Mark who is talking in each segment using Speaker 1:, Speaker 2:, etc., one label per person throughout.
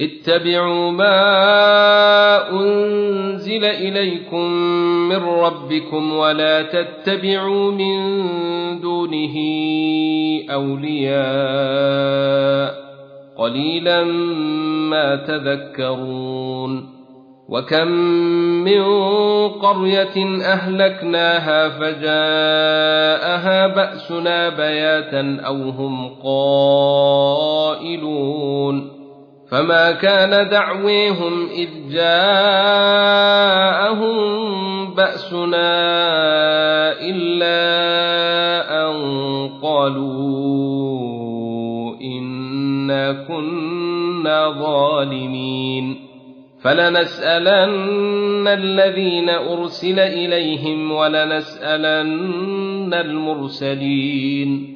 Speaker 1: اتبعوا ما أنزل إليكم من ربكم ولا تتبعوا من دونه أولياء قليلا ما تذكرون وكم من قرية أهلكناها فجاءها بأسنا بياتا أو هم قائلون فما كان دعويهم إذ جاءهم بأسنا إلا أن قالوا إنا كنا ظالمين فلنسألن الذين أرسل إليهم ولنسألن المرسلين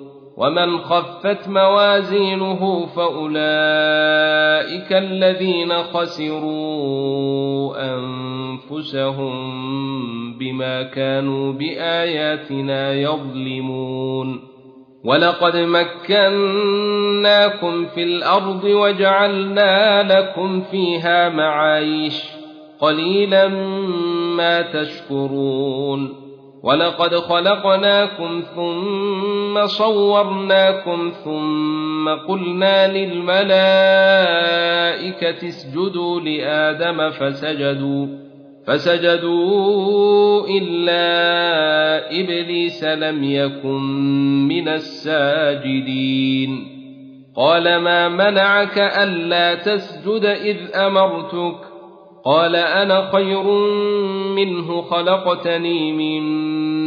Speaker 1: ومن خفت موازينه فأولئك الذين خسروا أنفسهم بما كانوا بآياتنا يظلمون ولقد مكناكم في الأرض وجعلنا لكم فيها معايش قليلا ما تشكرون ولقد خلقناكم ثم صورناكم ثم قلنا للملائكة اسجدوا لآدم فسجدوا فسجدوا إلا إبليس لم يكن من الساجدين. قال ما منعك ألا تسجد إذ أمرتك؟ قال أنا خير منه خلقتني من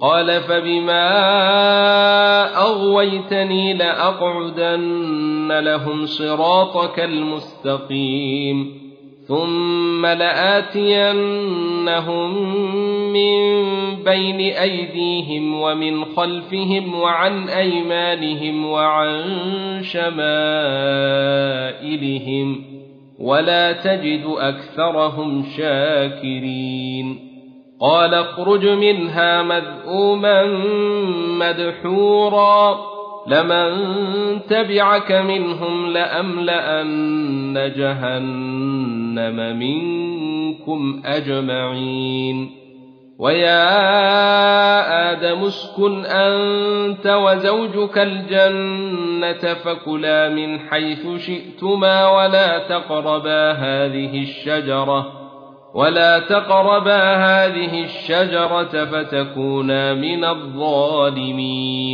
Speaker 1: قال فبما أغويتني لأقعدن لهم صراطك المستقيم ثم لآتينهم من بين أيديهم ومن خلفهم وعن أيمانهم وعن شمائلهم ولا تجد أكثرهم شاكرين قال اخرج منها مذءوما مدحورا لمن تبعك منهم لأملأن جهنم منكم أجمعين. ويا آدم اسكن أنت وزوجك الجنة فكلا من حيث شئتما ولا تقربا هذه الشجرة. ولا تقربا هذه الشجرة فتكونا من الظالمين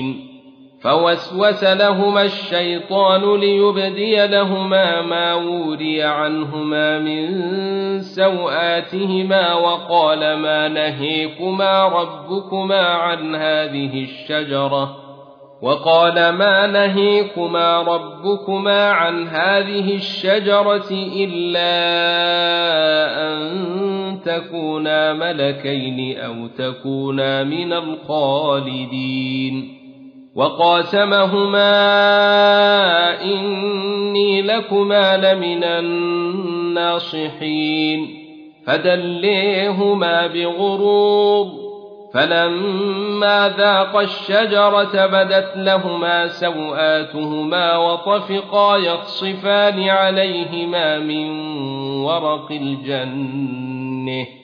Speaker 1: فوسوس لهما الشيطان ليبدي لهما ما وري عنهما من سوآتهما وقال ما نهيكما ربكما عن هذه الشجرة وقال ما نهيكما ربكما عن هذه الشجرة إلا أن تكونا ملكين أو تكونا من الخالدين. وقاسمهما إني لكما لمن الناصحين. فدليهما بغرور فلما ذاقا الشجرة بدت لهما سوآتهما وطفقا يخصفان عليهما من ورق الجنة.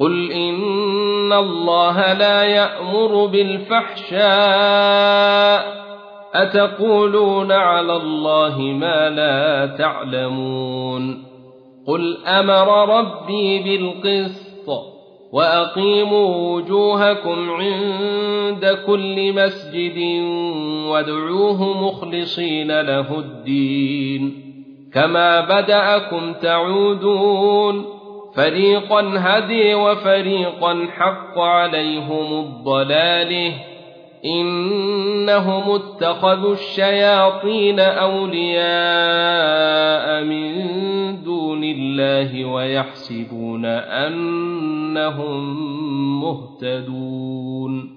Speaker 1: قل إن الله لا يأمر بالفحشاء أتقولون على الله ما لا تعلمون قل أمر ربي بالقسط وأقيموا وجوهكم عند كل مسجد وادعوه مخلصين له الدين كما بدأكم تعودون فريقا هدي وفريقا حق عليهم الضلاله إنهم اتخذوا الشياطين أولياء من دون الله ويحسبون أنهم مهتدون.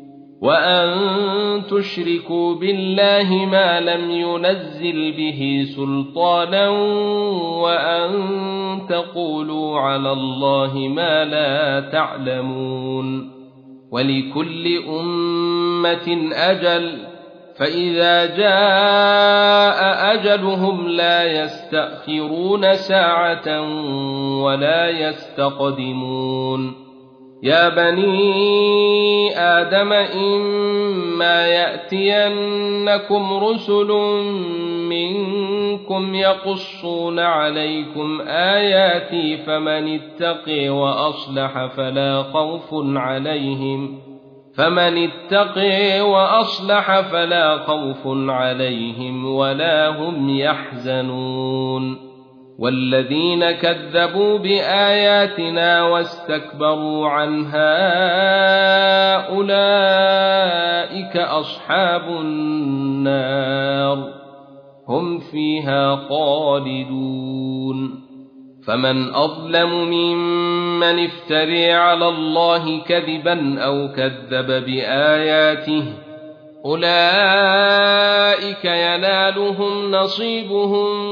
Speaker 1: وأن تشركوا بالله ما لم ينزل به سلطانا وأن تقولوا على الله ما لا تعلمون ولكل أمة أجل فإذا جاء أجلهم لا يستأخرون ساعة ولا يستقدمون يا بني آدم إما يأتينكم رسل منكم يقصون عليكم آياتي فمن اتقي وأصلح فلا خوف عليهم فمن اتقي وأصلح فلا خوف عليهم ولا هم يحزنون والذين كذبوا بآياتنا واستكبروا عنها أولئك أصحاب النار. هم فيها خالدون. فمن أظلم ممن افتري على الله كذبا أو كذب بآياته أولئك ينالهم نصيبهم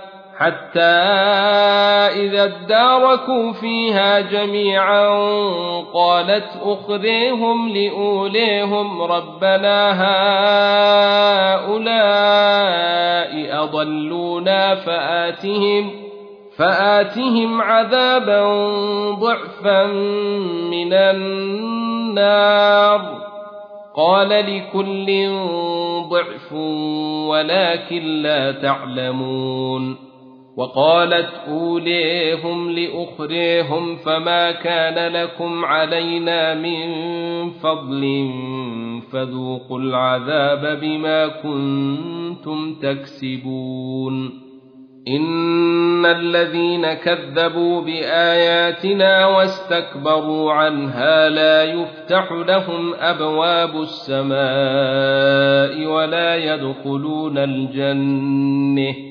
Speaker 1: حتى إذا اداركوا فيها جميعا قالت أخريهم لأوليهم ربنا هؤلاء أضلونا فآتهم فآتهم عذابا ضعفا من النار. قال لكل ضعف ولكن لا تعلمون. وقالت أوليهم لأخريهم فما كان لكم علينا من فضل فذوقوا العذاب بما كنتم تكسبون. إن الذين كذبوا بآياتنا واستكبروا عنها لا يفتح لهم أبواب السماء ولا يدخلون الجنة.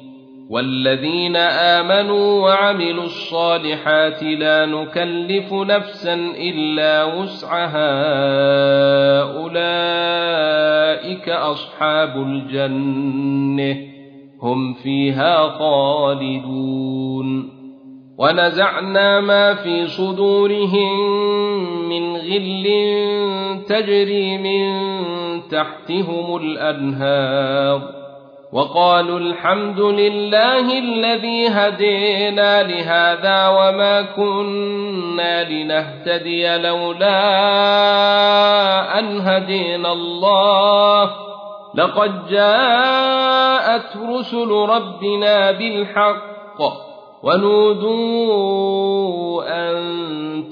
Speaker 1: والذين آمنوا وعملوا الصالحات لا نكلف نفسا إلا وسعها. أولئك أصحاب الجنة. هم فيها خالدون. ونزعنا ما في صدورهم من غل تجري من تحتهم الأنهار. وقالوا الحمد لله الذي هدينا لهذا وما كنا لنهتدي لولا أن هدينا الله. لقد جاءت رسل ربنا بالحق. ونودوا أن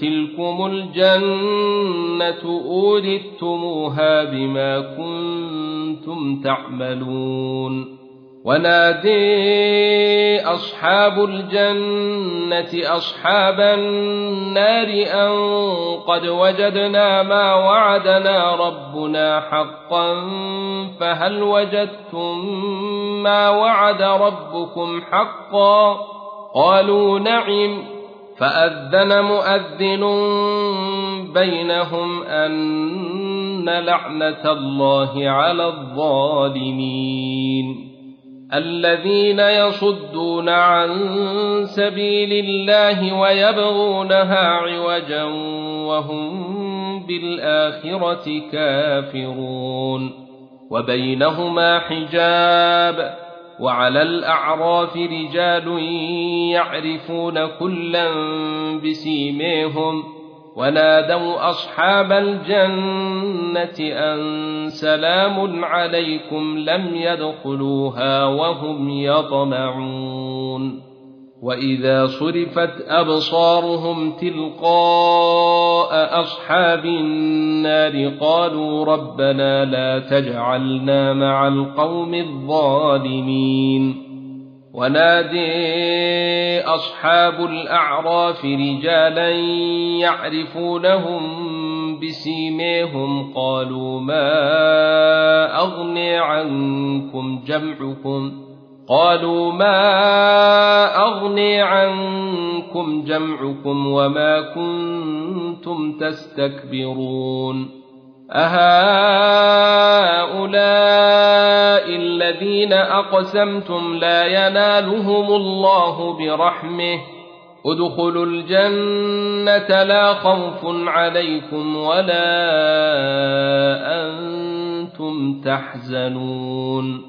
Speaker 1: تلكم الجنة أورثتموها بما كنتم تعملون ونادي أصحاب الجنة أصحاب النار أن قد وجدنا ما وعدنا ربنا حقا فهل وجدتم ما وعد ربكم حقا قالوا نعم فأذن مؤذن بينهم أن لعنة الله على الظالمين. الذين يصدون عن سبيل الله ويبغونها عوجا وهم بالآخرة كافرون. وبينهما حجاب. وعلى الأعراف رجال يعرفون كلا بسيميهم ونادوا أصحاب الجنة أن سلام عليكم لم يدخلوها وهم يطمعون واذا صرفت ابصارهم تلقاء اصحاب النار قالوا ربنا لا تجعلنا مع القوم الظالمين ونادي اصحاب الاعراف رجالا يعرفونهم بسيميهم قالوا ما اغني عنكم جمعكم قالوا ما أغني عنكم جمعكم وما كنتم تستكبرون أهؤلاء الذين أقسمتم لا ينالهم الله برحمه ادخلوا الجنة لا خوف عليكم ولا أنتم تحزنون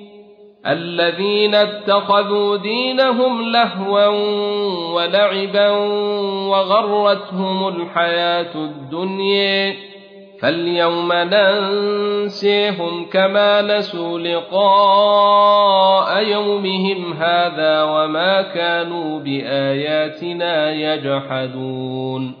Speaker 1: الذين اتخذوا دينهم لهوا ولعبا وغرتهم الحياة الدنيا فاليوم ننسيهم كما نسوا لقاء يومهم هذا وما كانوا بآياتنا يجحدون.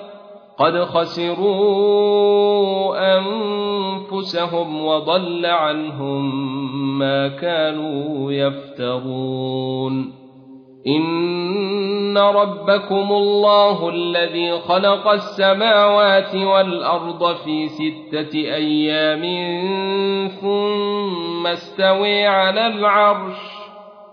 Speaker 1: قد خسروا أنفسهم وضل عنهم ما كانوا يفترون. إن ربكم الله الذي خلق السماوات والأرض في ستة أيام ثم استوي على العرش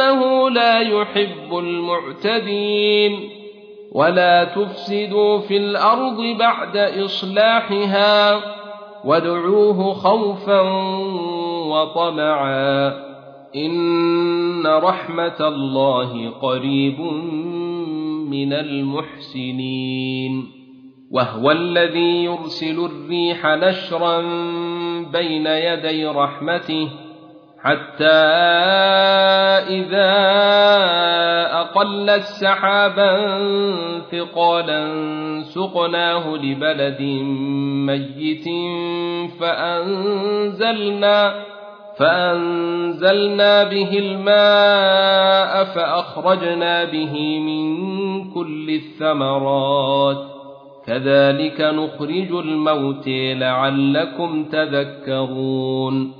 Speaker 1: إنه لا يحب المعتدين ولا تفسدوا في الأرض بعد إصلاحها وادعوه خوفا وطمعا إن رحمة الله قريب من المحسنين وهو الذي يرسل الريح نشرا بين يدي رحمته حتى إذا اقلت سحابا ثقالا سقناه لبلد ميت فأنزلنا فأنزلنا به الماء فأخرجنا به من كل الثمرات. كذلك نخرج الموت لعلكم تذكرون.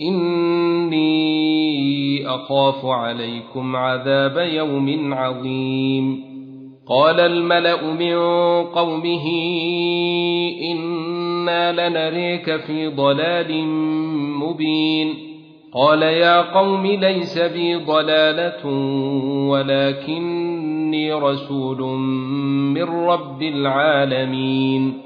Speaker 1: اني اخاف عليكم عذاب يوم عظيم قال الملا من قومه أنا لنريك في ضلال مبين قال يا قوم ليس بي ضلاله ولكني رسول من رب العالمين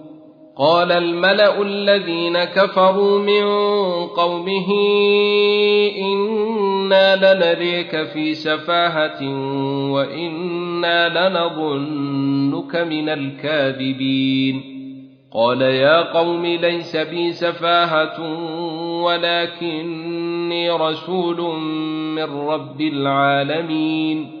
Speaker 1: قال الملأ الذين كفروا من قومه إنا لنريك في سفاهة وإنا لنظنك من الكاذبين. قال يا قوم ليس بي سفاهة ولكني رسول من رب العالمين.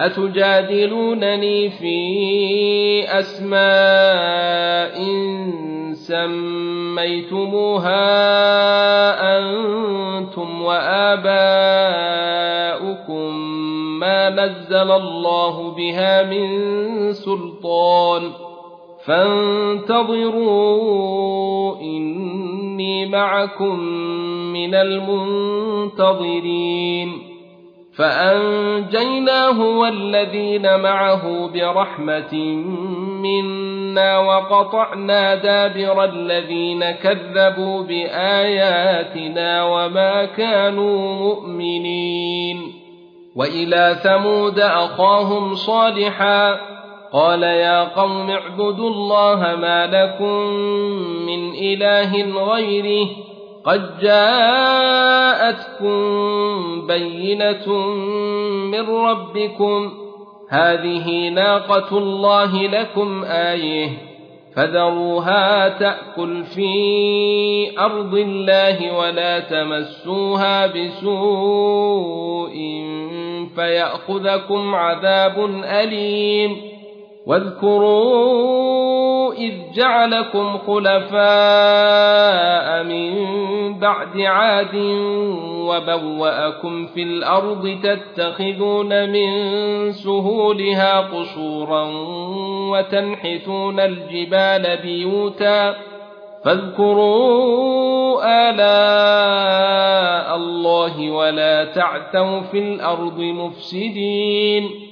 Speaker 1: أتجادلونني في أسماء سميتموها أنتم وآباؤكم ما نزل الله بها من سلطان فانتظروا إني معكم من المنتظرين فأنجيناه والذين معه برحمة منا وقطعنا دابر الذين كذبوا بآياتنا وما كانوا مؤمنين. وإلى ثمود أخاهم صالحا قال يا قوم اعبدوا الله ما لكم من إله غيره قد جاءتكم بينة من ربكم. هذه ناقة الله لكم آية. فذروها تأكل في أرض الله ولا تمسوها بسوء فيأخذكم عذاب أليم. واذكروا إذ جعلكم خلفاء من بعد عاد وبوأكم في الأرض تتخذون من سهولها قصورا وتنحتون الجبال بيوتا فاذكروا آلاء الله ولا تعثوا في الأرض مفسدين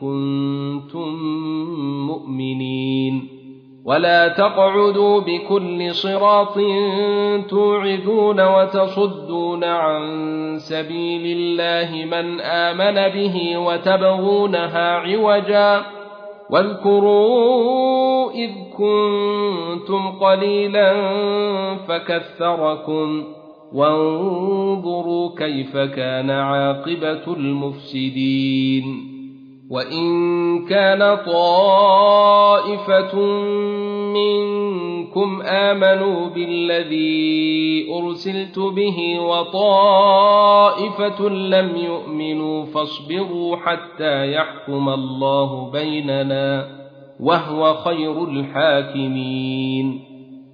Speaker 1: كنتم مؤمنين ولا تقعدوا بكل صراط توعدون وتصدون عن سبيل الله من آمن به وتبغونها عوجا واذكروا إذ كنتم قليلا فكثركم وانظروا كيف كان عاقبة المفسدين وان كان طائفه منكم امنوا بالذي ارسلت به وطائفه لم يؤمنوا فاصبروا حتى يحكم الله بيننا وهو خير الحاكمين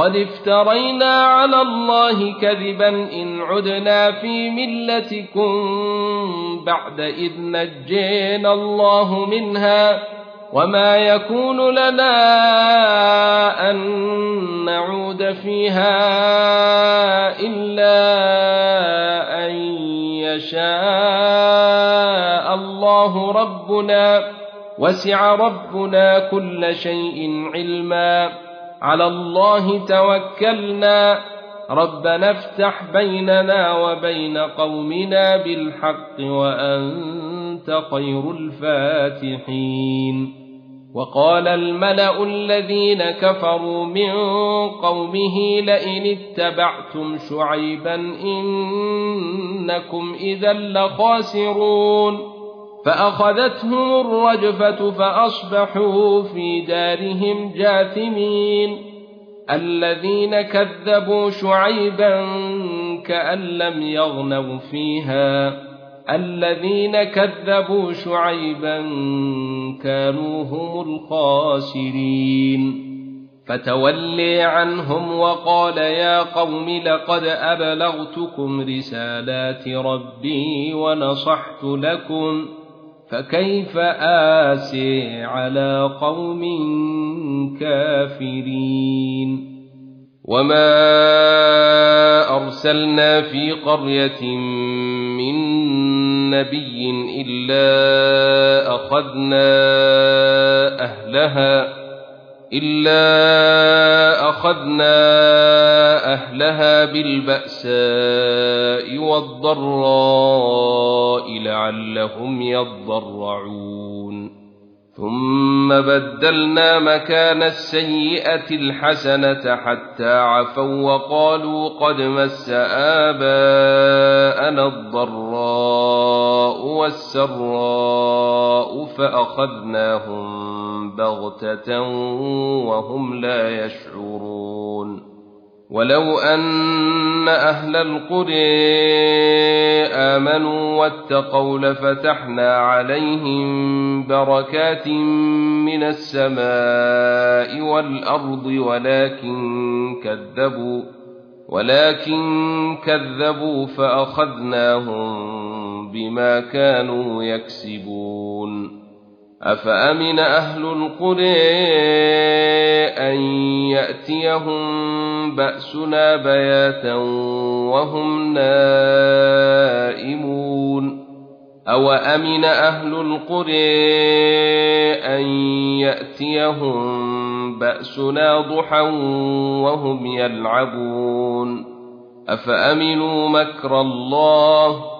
Speaker 1: قد افترينا على الله كذبا ان عدنا في ملتكم بعد اذ نجينا الله منها وما يكون لنا ان نعود فيها الا ان يشاء الله ربنا وسع ربنا كل شيء علما على الله توكلنا. ربنا افتح بيننا وبين قومنا بالحق وأنت خير الفاتحين. وقال الملأ الذين كفروا من قومه لئن اتبعتم شعيبا إنكم إذا لخاسرون. فأخذتهم الرجفة فأصبحوا في دارهم جاثمين. الذين كذبوا شعيبا كأن لم يغنوا فيها. الذين كذبوا شعيبا كانوا هم الخاسرين. فتولي عنهم وقال يا قوم لقد أبلغتكم رسالات ربي ونصحت لكم. فكيف آسي على قوم كافرين وما أرسلنا في قرية من نبي إلا أخذنا أهلها إلا أخذنا أهلها بالبأساء والضراء لعلهم يضرعون. ثم بدلنا مكان السيئة الحسنة حتى عفوا وقالوا قد مس آباءنا الضراء والسراء فأخذناهم بغتة وهم لا يشعرون. ولو أن أهل القرى آمنوا واتقوا لفتحنا عليهم بركات من السماء والأرض ولكن كذبوا ولكن كذبوا فأخذناهم بما كانوا يكسبون. أفأمن أهل القرى أن يأتيهم بأسنا بياتا وهم نائمون؟ أو أمن أهل القرى أن يأتيهم بأسنا ضحى وهم يلعبون؟ أفأمنوا مكر الله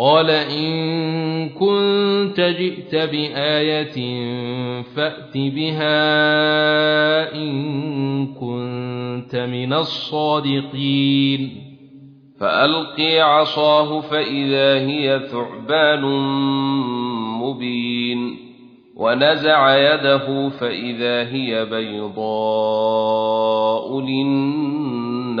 Speaker 1: قال إن كنت جئت بآية فأت بها إن كنت من الصادقين فألقي عصاه فإذا هي ثعبان مبين ونزع يده فإذا هي بيضاء للناظرين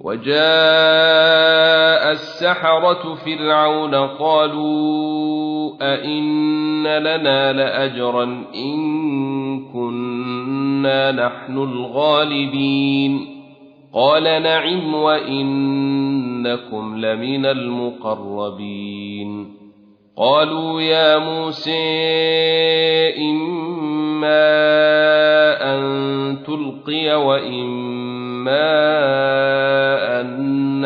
Speaker 1: وجاء السحرة فرعون قالوا أئن لنا لأجرا إن كنا نحن الغالبين قال نعم وإنكم لمن المقربين قالوا يا موسى إما أن تلقي وإما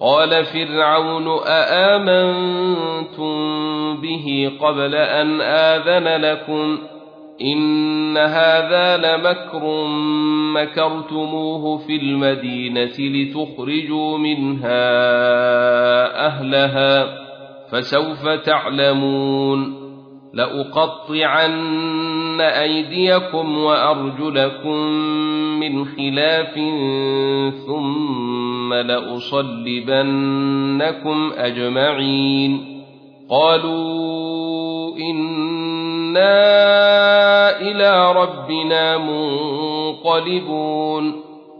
Speaker 1: قال فرعون أآمنتم به قبل أن آذن لكم إن هذا لمكر مكرتموه في المدينة لتخرجوا منها أهلها فسوف تعلمون لأقطعن أيديكم وأرجلكم من خلاف ثم لأصلبنكم أجمعين. قالوا إنا إلى ربنا منقلبون.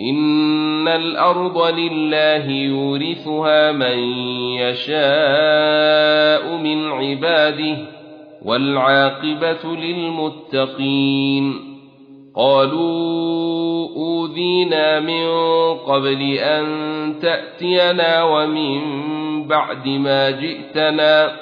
Speaker 1: ان الأرض لله يورثها من يشاء من عباده والعاقبه للمتقين قالوا اوذينا من قبل ان تاتينا ومن بعد ما جئتنا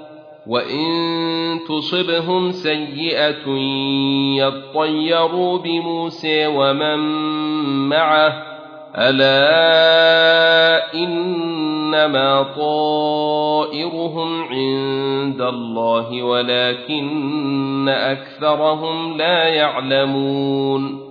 Speaker 1: وان تصبهم سيئه يطيروا بموسى ومن معه الا انما طائرهم عند الله ولكن اكثرهم لا يعلمون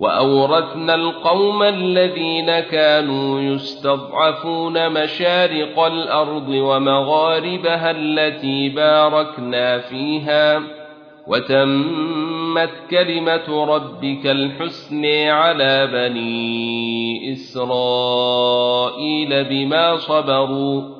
Speaker 1: وأورثنا القوم الذين كانوا يستضعفون مشارق الأرض ومغاربها التي باركنا فيها. وتم وتمت كلمة ربك الحسن على بني إسرائيل بما صبروا.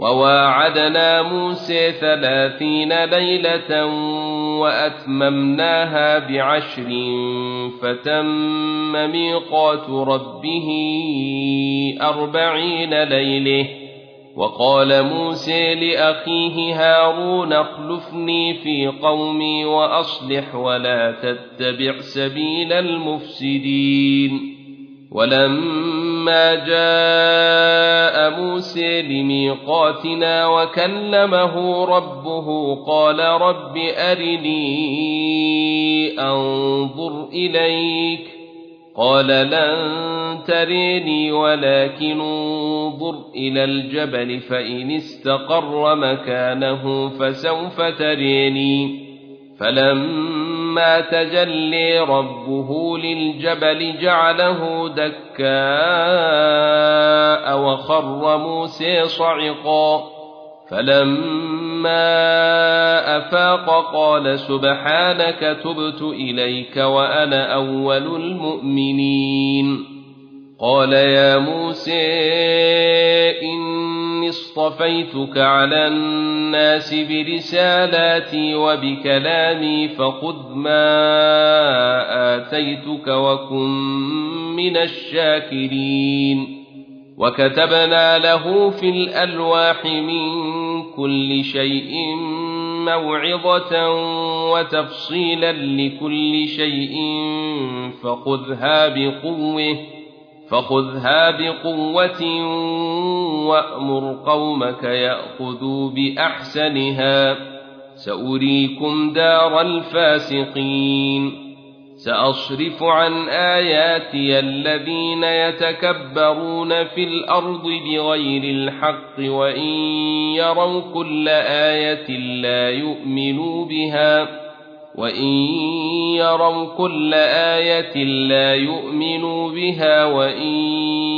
Speaker 1: وواعدنا موسى ثلاثين ليلة وأتممناها بعشر فتم ميقات ربه أربعين ليلة. وقال موسى لأخيه هارون اخلفني في قومي وأصلح ولا تتبع سبيل المفسدين. ولما جاء موسى لميقاتنا وكلمه ربه قال رب أرني أنظر إليك قال لن تريني ولكن انظر إلى الجبل فإن استقر مكانه فسوف تريني فلما تجلي ربه للجبل جعله دكاء وخر موسى صعقا. فلما أفاق قال سبحانك تبت إليك وأنا أول المؤمنين. قال يا موسى إني اصطفيتك على الناس برسالاتي وبكلامي فخذ ما آتيتك وكن من الشاكرين. وكتبنا له في الألواح من كل شيء موعظة وتفصيلا لكل شيء فخذها بقوة. فخذها بقوة وأمر قومك يأخذوا بأحسنها. سأريكم دار الفاسقين. سأصرف عن آياتي الذين يتكبرون في الأرض بغير الحق وإن يروا كل آية لا يؤمنوا بها. وإن يروا كل آية لا يؤمنوا بها وإن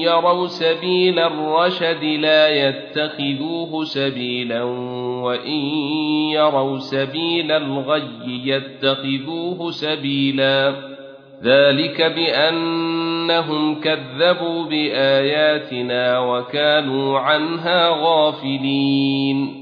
Speaker 1: يروا سبيل الرشد لا يتخذوه سبيلا وإن يروا سبيل الغي يتخذوه سبيلا ذلك بأنهم كذبوا بآياتنا وكانوا عنها غافلين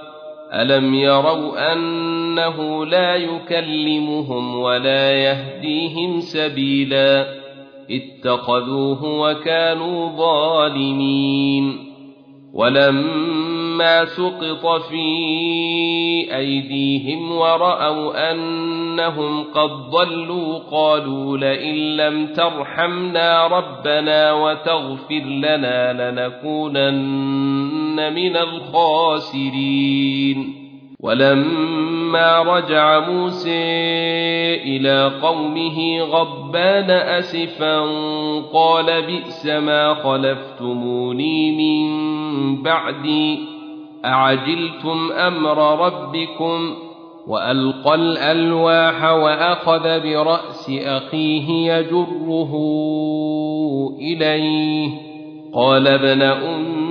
Speaker 1: ألم يروا أنه لا يكلمهم ولا يهديهم سبيلا اتخذوه وكانوا ظالمين ولما سقط في أيديهم ورأوا أنهم قد ضلوا قالوا لئن لم ترحمنا ربنا وتغفر لنا لنكونن من الخاسرين ولما رجع موسى إلى قومه غضبان أسفا قال بئس ما خلفتموني من بعدي أعجلتم أمر ربكم وألقى الألواح وأخذ برأس أخيه يجره إليه قال ابن أم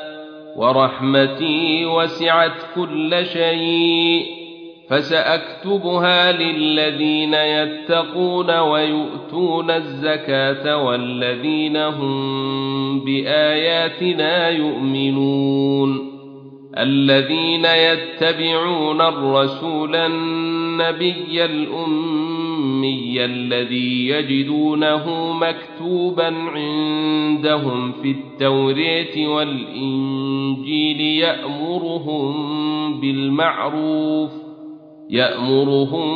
Speaker 1: ورحمتي وسعت كل شيء فسأكتبها للذين يتقون ويؤتون الزكاة والذين هم بآياتنا يؤمنون. الذين يتبعون الرسول النبي الأمي الذي يجدونه مكتوبا عندهم في التوراه والإنجيل يأمرهم بالمعروف يأمرهم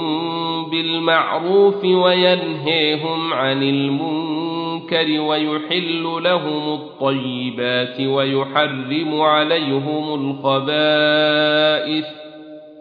Speaker 1: بالمعروف وينهيهم عن المنكر ويحل لهم الطيبات ويحرم عليهم الخبائث.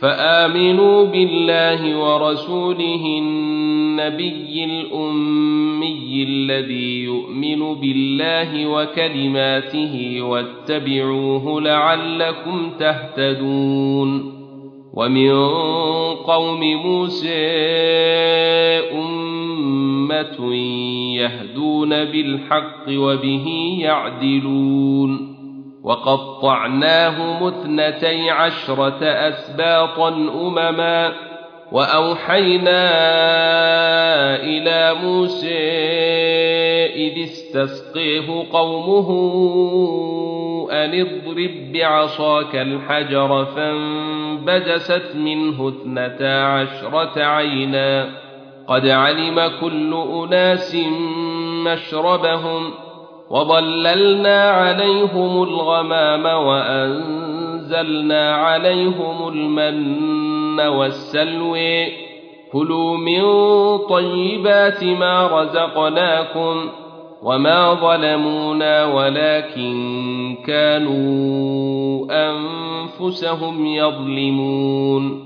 Speaker 1: فآمنوا بالله ورسوله النبي الأمي الذي يؤمن بالله وكلماته واتبعوه لعلكم تهتدون ومن قوم موسى أمة يهدون بالحق وبه يعدلون وقطعناهم اثنتي عشرة أسباطا أمما وأوحينا إلى موسى إذ استسقيه قومه أن اضرب بعصاك الحجر فانبجست منه اثنتا عشرة عينا قد علم كل أناس مشربهم وظللنا عليهم الغمام وانزلنا عليهم المن والسلوي كلوا من طيبات ما رزقناكم وما ظلمونا ولكن كانوا انفسهم يظلمون.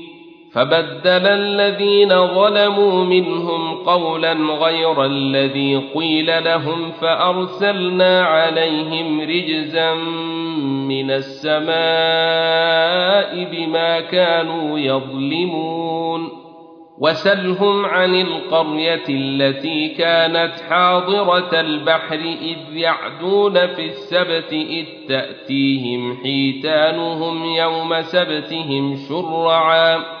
Speaker 1: فبدل الذين ظلموا منهم قولا غير الذي قيل لهم فأرسلنا عليهم رجزا من السماء بما كانوا يظلمون وسلهم عن القرية التي كانت حاضرة البحر إذ يعدون في السبت إذ تأتيهم حيتانهم يوم سبتهم شرعا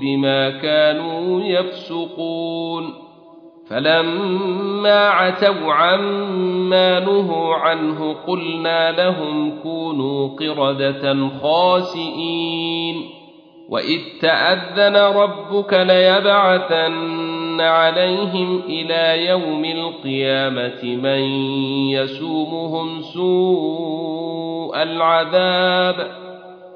Speaker 1: بما كانوا يفسقون. فلما عتوا عما نهوا عنه قلنا لهم كونوا قردة خاسئين. وإذ تأذن ربك ليبعثن عليهم إلى يوم القيامة من يسومهم سوء العذاب.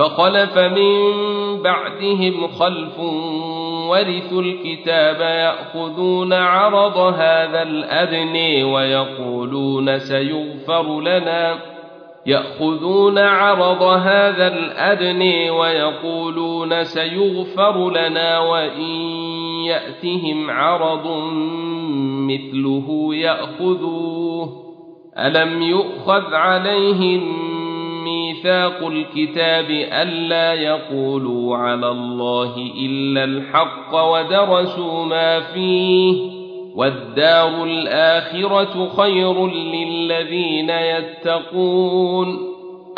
Speaker 1: فخلف من بعدهم خلف ورثوا الكتاب يأخذون عرض هذا الادني ويقولون سيغفر لنا. يأخذون عرض هذا الادني ويقولون سيغفر لنا وإن يأتهم عرض مثله يأخذوه. ألم يؤخذ عليهم ميثاق الكتاب ألا يقولوا على الله إلا الحق ودرسوا ما فيه والدار الآخرة خير للذين يتقون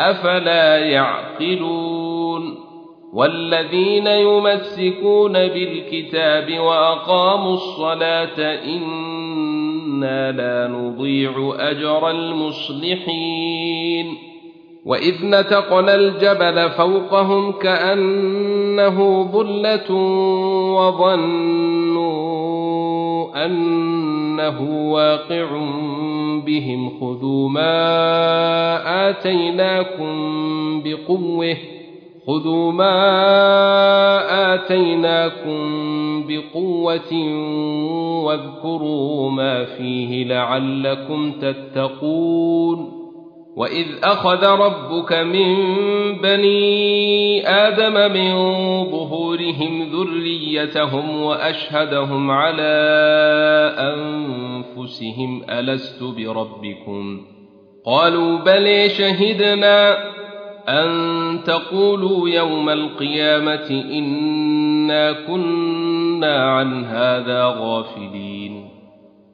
Speaker 1: أفلا يعقلون والذين يمسكون بالكتاب وأقاموا الصلاة إنا لا نضيع أجر المصلحين واذ نتقنا الجبل فوقهم كانه ظله وظنوا انه واقع بهم خذوا ما اتيناكم بقوه خذوا ما اتيناكم بقوه واذكروا ما فيه لعلكم تتقون واذ اخذ ربك من بني آدم من ظهورهم ذريتهم واشهدهم على انفسهم الست بربكم قالوا بلي شهدنا ان تقولوا يوم القيامه انا كنا عن هذا غافلين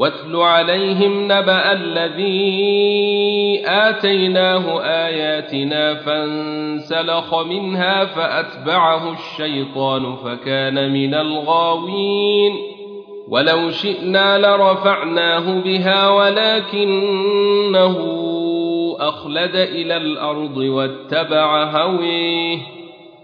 Speaker 1: واتل عليهم نبأ الذي آتيناه آياتنا فانسلخ منها فأتبعه الشيطان فكان من الغاوين. ولو شئنا لرفعناه بها ولكنه أخلد إلى الأرض واتبع هويه.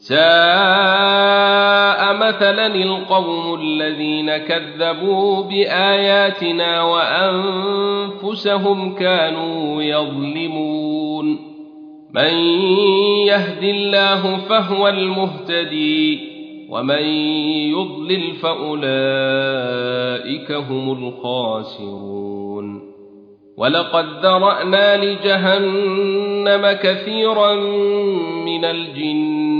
Speaker 1: ساء مثلا القوم الذين كذبوا بآياتنا وأنفسهم كانوا يظلمون. من يهد الله فهو المهتدي ومن يضلل فأولئك هم الخاسرون. ولقد ذرأنا لجهنم كثيرا من الجن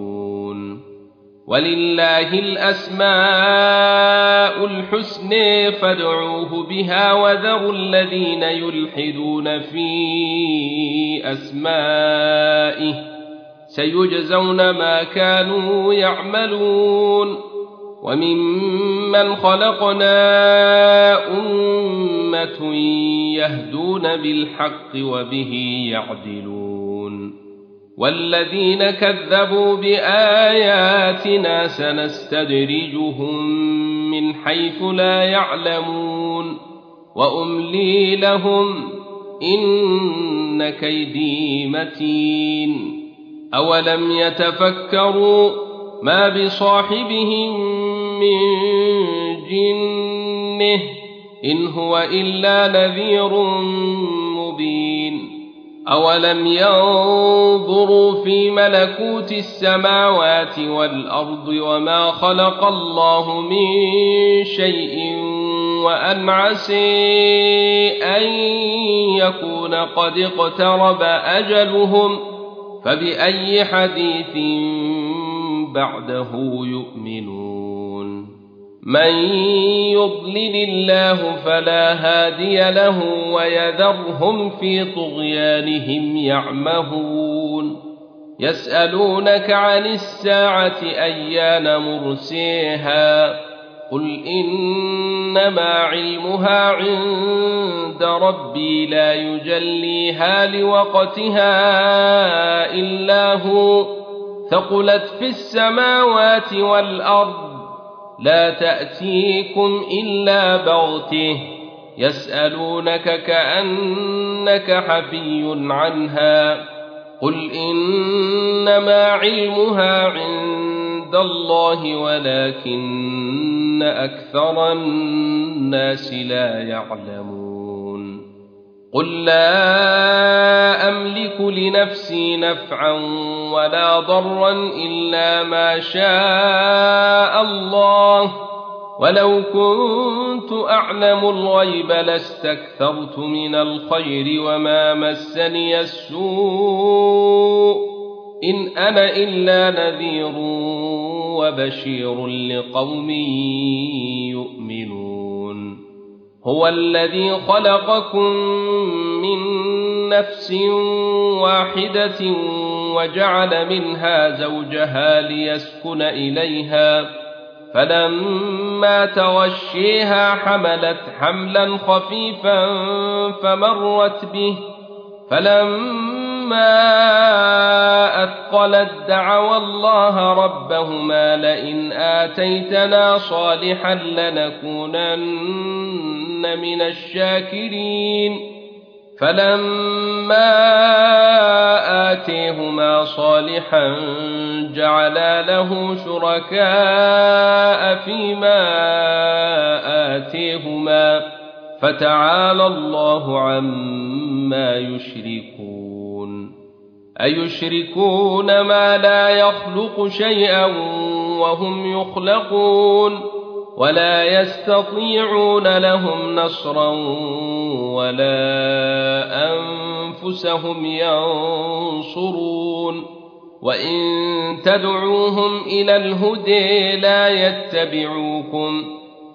Speaker 1: ولله الأسماء الحسن فادعوه بها وذروا الذين يلحدون في أسمائه سيجزون ما كانوا يعملون وممن خلقنا أمة يهدون بالحق وبه يعدلون والذين كذبوا بآياتنا سنستدرجهم من حيث لا يعلمون وأملي لهم إن كيدي متين أولم يتفكروا ما بصاحبهم من جنه إن هو إلا نذير مبين اولم ينظروا في ملكوت السماوات والارض وما خلق الله من شيء وان عسي ان يكون قد اقترب اجلهم فباي حديث بعده يؤمنون من يضلل الله فلا هادي له ويذرهم في طغيانهم يعمهون. يسألونك عن الساعة أيان مرسيها؟ قل إنما علمها عند ربي لا يجليها لوقتها إلا هو. ثقلت في السماوات والأرض لا تأتيكم إلا بغتة يسألونك كأنك حفي عنها قل إنما علمها عند الله ولكن أكثر الناس لا يعلمون. قل لا املك لنفسي نفعا ولا ضرا الا ما شاء الله ولو كنت اعلم الغيب لاستكثرت من الخير وما مسني السوء ان أنا الا نذير وبشير لقوم يؤمنون هو الذي خلقكم من نفس واحدة وجعل منها زوجها ليسكن إليها. فلما توشيها حملت حملا خفيفا فمرت به. فلما اثقلت دعوا الله ربهما لئن اتيتنا صالحا لنكونن من الشاكرين فلما اتيهما صالحا جعلا له شركاء فيما اتيهما فتعالى الله عما يشركون أيشركون ما لا يخلق شيئا وهم يخلقون ولا يستطيعون لهم نصرا ولا أنفسهم ينصرون وإن تدعوهم إلى الهدى لا يتبعوكم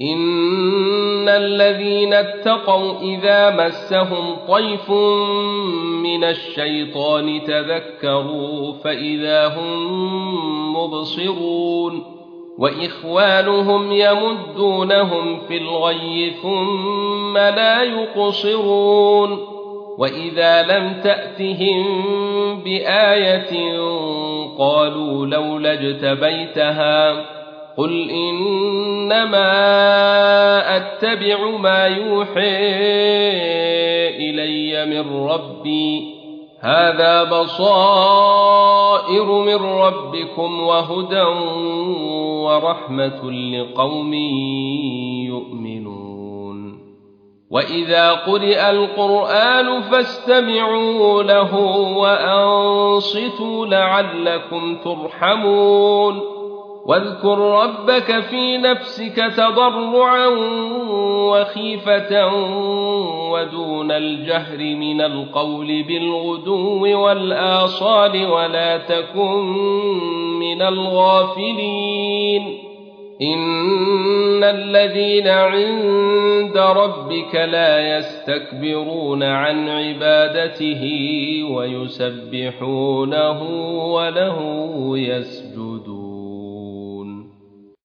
Speaker 1: ان الذين اتقوا اذا مسهم طيف من الشيطان تذكروا فاذا هم مبصرون واخوانهم يمدونهم في الغي ثم لا يقصرون واذا لم تاتهم بايه قالوا لولا اجتبيتها قل انما اتبع ما يوحي الي من ربي هذا بصائر من ربكم وهدى ورحمه لقوم يؤمنون واذا قرئ القران فاستمعوا له وانصتوا لعلكم ترحمون واذكر ربك في نفسك تضرعا وخيفة ودون الجهر من القول بالغدو والآصال ولا تكن من الغافلين. إن الذين عند ربك لا يستكبرون عن عبادته ويسبحونه وله يسجدون.